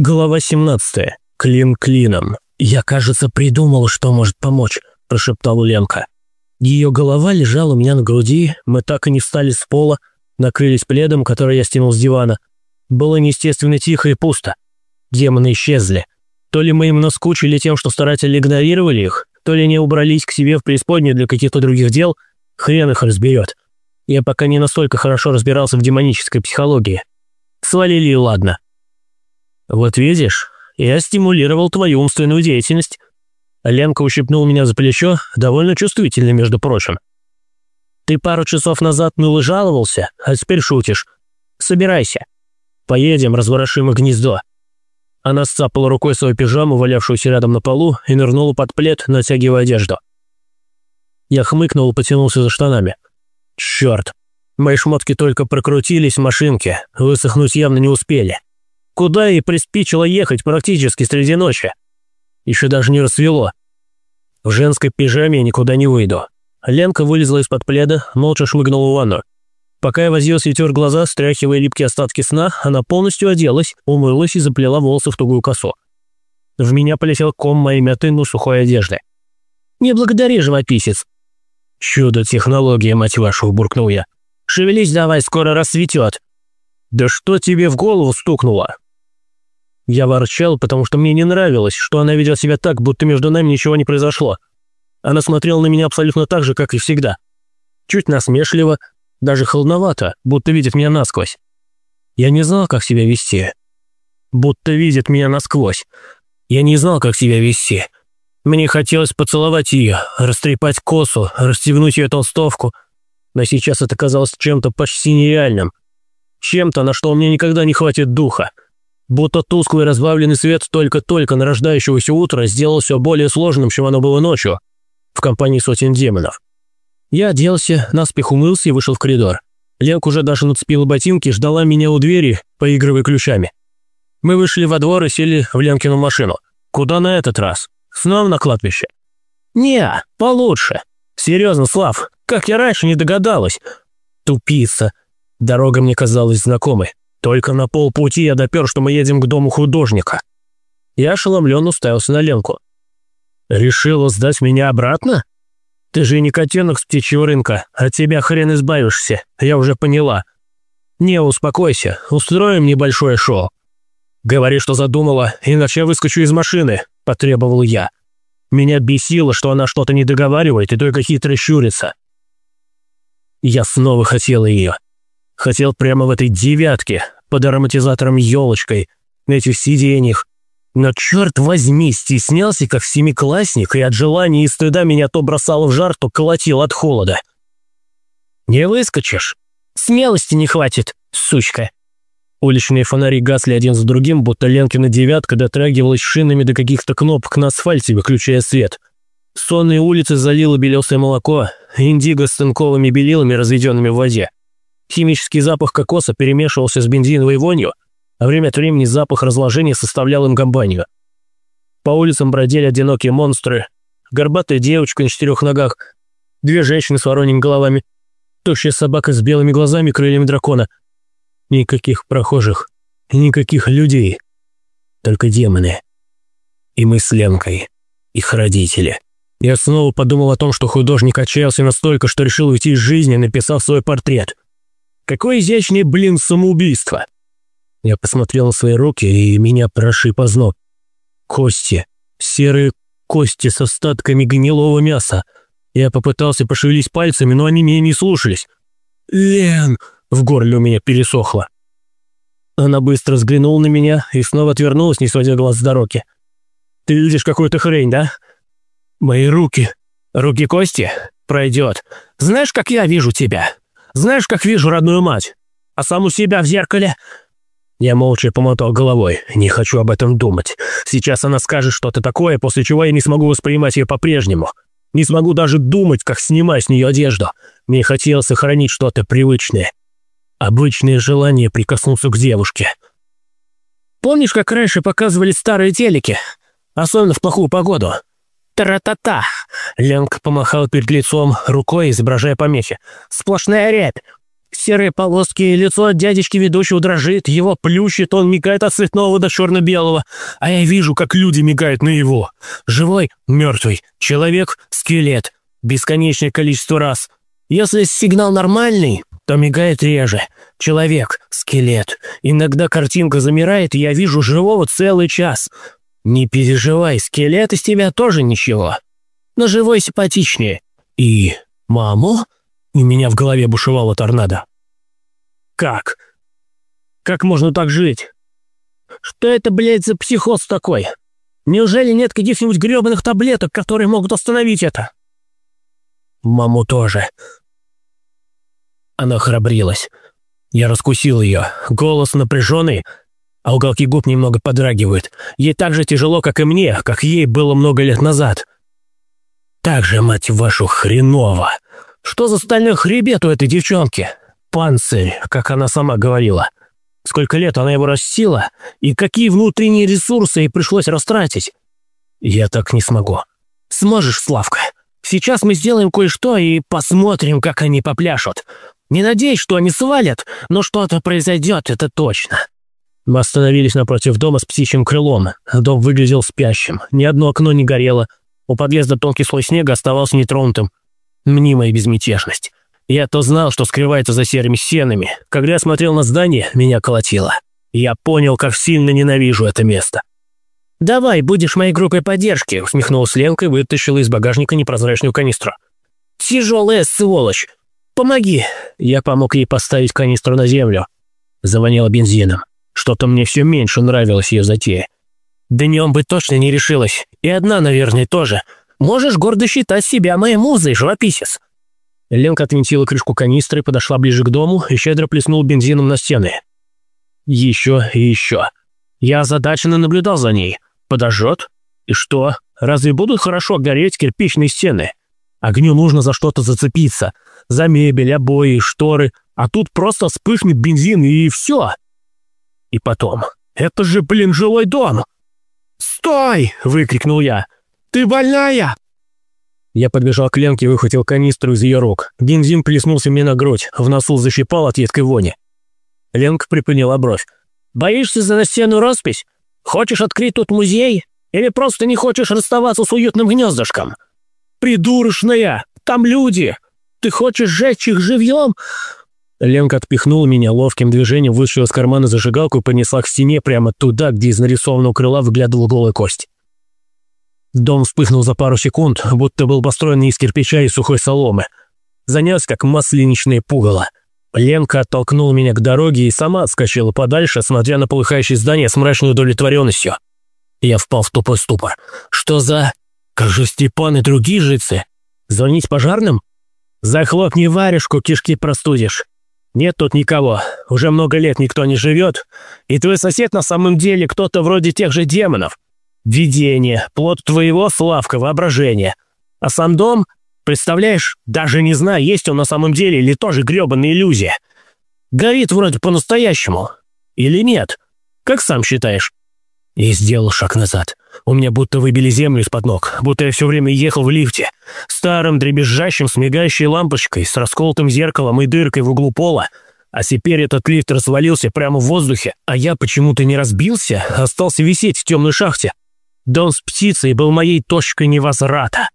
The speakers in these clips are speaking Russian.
Глава 17. Клин клином. «Я, кажется, придумал, что может помочь», – прошептал Ленка. Ее голова лежала у меня на груди, мы так и не встали с пола, накрылись пледом, который я стянул с дивана. Было неестественно тихо и пусто. Демоны исчезли. То ли мы им наскучили тем, что старательно игнорировали их, то ли не убрались к себе в преисподнюю для каких-то других дел, хрен их разберет. Я пока не настолько хорошо разбирался в демонической психологии. Свалили и ладно. «Вот видишь, я стимулировал твою умственную деятельность». Ленка ущипнул меня за плечо, довольно чувствительно, между прочим. «Ты пару часов назад ныл и жаловался, а теперь шутишь. Собирайся. Поедем, разворошим гнездо». Она сцапала рукой свою пижаму, валявшуюся рядом на полу, и нырнула под плед, натягивая одежду. Я хмыкнул и потянулся за штанами. «Черт! Мои шмотки только прокрутились в машинке, высохнуть явно не успели. Куда ей приспичило ехать практически среди ночи? Еще даже не рассвело. В женской пижаме я никуда не выйду. Ленка вылезла из-под пледа, молча шмыгнула в ванну. Пока я возился и тер глаза, стряхивая липкие остатки сна, она полностью оделась, умылась и заплела волосы в тугую косу. В меня полетел ком моей мятой, но сухой одежды. «Не благодари, живописец!» «Чудо технология, мать вашу!» – буркнул я. «Шевелись давай, скоро рассветет!» «Да что тебе в голову стукнуло?» Я ворчал, потому что мне не нравилось, что она ведет себя так, будто между нами ничего не произошло. Она смотрела на меня абсолютно так же, как и всегда. Чуть насмешливо, даже холодновато, будто видит меня насквозь. Я не знал, как себя вести. Будто видит меня насквозь. Я не знал, как себя вести. Мне хотелось поцеловать ее, растрепать косу, расстегнуть ее толстовку. Но сейчас это казалось чем-то почти нереальным. Чем-то, на что у меня никогда не хватит духа. Будто тусклый разбавленный свет только-только нарождающегося утра сделал все более сложным, чем оно было ночью, в компании сотен демонов. Я оделся, наспех умылся и вышел в коридор. Ленка уже даже нацепила ботинки, ждала меня у двери, поигрывая ключами. Мы вышли во двор и сели в Ленкину машину. Куда на этот раз? Снова на кладбище? Не, получше. Серьезно, Слав, как я раньше не догадалась. Тупица. Дорога мне казалась знакомой. Только на полпути я допер, что мы едем к дому художника. Я ошеломленно уставился на Ленку. «Решила сдать меня обратно? Ты же не котенок с птичьего рынка, от тебя хрен избавишься, я уже поняла. Не, успокойся, устроим небольшое шоу». «Говори, что задумала, иначе я выскочу из машины», – потребовал я. Меня бесило, что она что-то не договаривает и только хитро щурится. Я снова хотела ее. Хотел прямо в этой девятке, под ароматизатором елочкой, на этих сиденьях. Но черт возьми, стеснялся, как семиклассник, и от желания и стыда меня то бросало в жар, то колотил от холода. «Не выскочишь. Смелости не хватит, сучка». Уличные фонари гасли один за другим, будто Ленкина девятка дотрагивалась шинами до каких-то кнопок на асфальте, выключая свет. Сонные улицы залило белесое молоко, индиго с тынковыми белилами, разведенными в воде. Химический запах кокоса перемешивался с бензиновой вонью, а время от времени запах разложения составлял им компанию. По улицам бродили одинокие монстры, горбатая девочка на четырех ногах, две женщины с вороньими головами, тощая собака с белыми глазами крыльями дракона. Никаких прохожих, никаких людей, только демоны. И мы с Ленкой, их родители. Я снова подумал о том, что художник отчаялся настолько, что решил уйти из жизни, написав свой портрет – Какое изящное, блин, самоубийство!» Я посмотрел на свои руки, и меня прошиб озноб. Кости. Серые кости с остатками гнилого мяса. Я попытался пошевелить пальцами, но они меня не слушались. «Лен!» — в горле у меня пересохло. Она быстро взглянула на меня и снова отвернулась, не сводя глаз с дороги. «Ты видишь какую-то хрень, да?» «Мои руки». «Руки кости? Пройдет. Знаешь, как я вижу тебя?» Знаешь, как вижу родную мать? А саму себя в зеркале?» Я молча помотал головой. Не хочу об этом думать. Сейчас она скажет что-то такое, после чего я не смогу воспринимать ее по-прежнему. Не смогу даже думать, как снимать с нее одежду. Мне хотелось сохранить что-то привычное. Обычное желание прикоснуться к девушке. Помнишь, как раньше показывали старые телеки? Особенно в плохую погоду. Тра-та-та! Ленка помахал перед лицом рукой, изображая помехи. Сплошная рябь. Серые полоски, лицо дядечки ведущего дрожит, его плющит, он мигает от цветного до черно-белого. А я вижу, как люди мигают на его. Живой, мертвый, человек, скелет. Бесконечное количество раз. Если сигнал нормальный, то мигает реже. Человек, скелет. Иногда картинка замирает, и я вижу живого целый час. Не переживай, скелет из тебя тоже ничего. Но живой симпатичнее. И маму? У меня в голове бушевала торнадо. Как? Как можно так жить? Что это, блядь, за психоз такой? Неужели нет каких-нибудь грёбаных таблеток, которые могут остановить это? Маму тоже. Она храбрилась. Я раскусил ее. Голос напряженный, а уголки губ немного подрагивают. Ей так же тяжело, как и мне, как ей было много лет назад. Так же, мать вашу, хреново. Что за стальной хребет у этой девчонки? Панцирь, как она сама говорила. Сколько лет она его растила, и какие внутренние ресурсы ей пришлось растратить. Я так не смогу. Сможешь, Славка? Сейчас мы сделаем кое-что и посмотрим, как они попляшут. Не надеюсь, что они свалят, но что-то произойдет, это точно. Мы остановились напротив дома с птичьим крылом. Дом выглядел спящим. Ни одно окно не горело. У подъезда тонкий слой снега оставался нетронутым. Мнимая безмятежность. Я то знал, что скрывается за серыми стенами. Когда я смотрел на здание, меня колотило. Я понял, как сильно ненавижу это место. «Давай, будешь моей группой поддержки», — усмехнулась Ленка и вытащила из багажника непрозрачную канистру. «Тяжелая сволочь! Помоги!» Я помог ей поставить канистру на землю. Завоняло бензином. Что-то мне все меньше нравилось ее затея. Днем бы точно не решилась. И одна, наверное, тоже. Можешь гордо считать себя моей музой, живописец. Ленка отвинтила крышку канистры, подошла ближе к дому и щедро плеснула бензином на стены. Еще и еще. Я озадаченно наблюдал за ней. Подожжет? И что? Разве будут хорошо гореть кирпичные стены? Огню нужно за что-то зацепиться. За мебель, обои, шторы. А тут просто вспыхнет бензин и все. И потом. Это же, блин, жилой дом. «Стой!» — выкрикнул я. «Ты больная?» Я подбежал к Ленке и выхватил канистру из ее рук. Бензин плеснулся мне на грудь, в носу защипал от едкой вони. Ленка приподняла бровь. «Боишься за настенную роспись? Хочешь открыть тут музей? Или просто не хочешь расставаться с уютным гнездышком?» «Придурочная! Там люди! Ты хочешь сжечь их живьем?» Ленка отпихнула меня ловким движением, вышла из кармана зажигалку и понесла к стене прямо туда, где из нарисованного крыла выглядывала голая кость. Дом вспыхнул за пару секунд, будто был построен из кирпича и сухой соломы. Занес, как масленичное пугало. Ленка оттолкнула меня к дороге и сама отскочила подальше, смотря на полыхающее здание с мрачной удовлетворенностью. Я впал в тупой ступор. Что за... Же Степан и другие жильцы? Звонить пожарным? Захлопни варежку, кишки простудишь. Нет тут никого. Уже много лет никто не живет. И твой сосед на самом деле кто-то вроде тех же демонов. Видение, плод твоего, Славка, воображения. А сам дом, представляешь, даже не знаю, есть он на самом деле или тоже грёбаная иллюзия. Горит вроде по-настоящему. Или нет? Как сам считаешь? И сделал шаг назад. У меня будто выбили землю из-под ног, будто я все время ехал в лифте. Старым, дребезжащим, с мигающей лампочкой, с расколотым зеркалом и дыркой в углу пола. А теперь этот лифт развалился прямо в воздухе, а я почему-то не разбился, а остался висеть в темной шахте. Дом с птицей был моей точкой невозврата.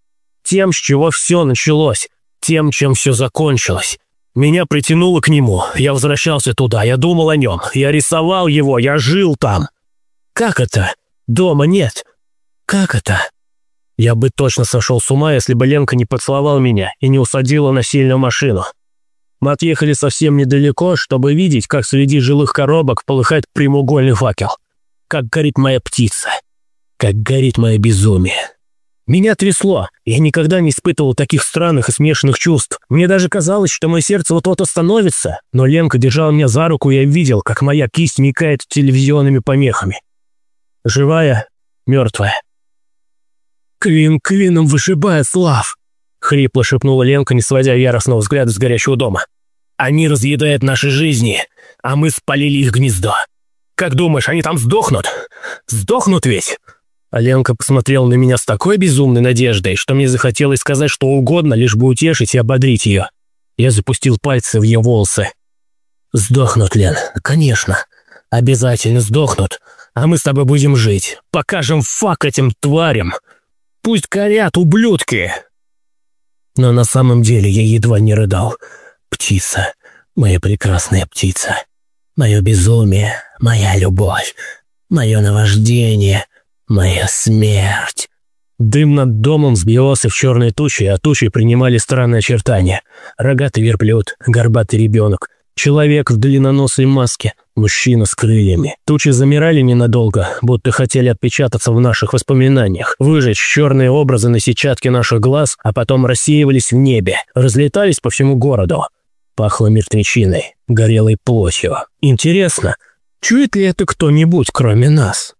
Тем, с чего все началось. Тем, чем все закончилось. Меня притянуло к нему. Я возвращался туда, я думал о нем. Я рисовал его, я жил там. Как это? Дома нет. Как это? Я бы точно сошел с ума, если бы Ленка не поцеловал меня и не усадила на сильную машину. Мы отъехали совсем недалеко, чтобы видеть, как среди жилых коробок полыхает прямоугольный факел. Как горит моя птица как горит мое безумие. Меня трясло. Я никогда не испытывал таких странных и смешанных чувств. Мне даже казалось, что мое сердце вот-вот остановится, но Ленка держала меня за руку, и я видел, как моя кисть микает телевизионными помехами. Живая, мертвая. «Клин клином вышибая, Слав!» — хрипло шепнула Ленка, не сводя яростного взгляда с горящего дома. «Они разъедают наши жизни, а мы спалили их гнездо. Как думаешь, они там сдохнут? Сдохнут ведь?» Аленка посмотрела на меня с такой безумной надеждой, что мне захотелось сказать что угодно, лишь бы утешить и ободрить ее. Я запустил пальцы в ее волосы. Сдохнут, Лен, конечно. Обязательно сдохнут. А мы с тобой будем жить. Покажем фак этим тварям. Пусть горят, ублюдки. Но на самом деле я едва не рыдал. Птица, моя прекрасная птица. Мое безумие, моя любовь, мое наваждение, моя смерть. Дым над домом сбивался в черные тучи, а тучи принимали странные очертания. Рогатый верблюд, горбатый ребенок, человек в длинноносой маске, мужчина с крыльями. Тучи замирали ненадолго, будто хотели отпечататься в наших воспоминаниях, выжечь черные образы на сетчатке наших глаз, а потом рассеивались в небе, разлетались по всему городу. Пахло мертвечиной, горелой плотью. Интересно, чует ли это кто-нибудь, кроме нас?